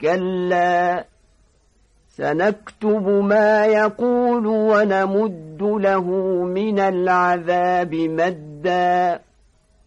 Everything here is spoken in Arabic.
كلا سنكتب ما يقول ونمد له من العذاب مدّا.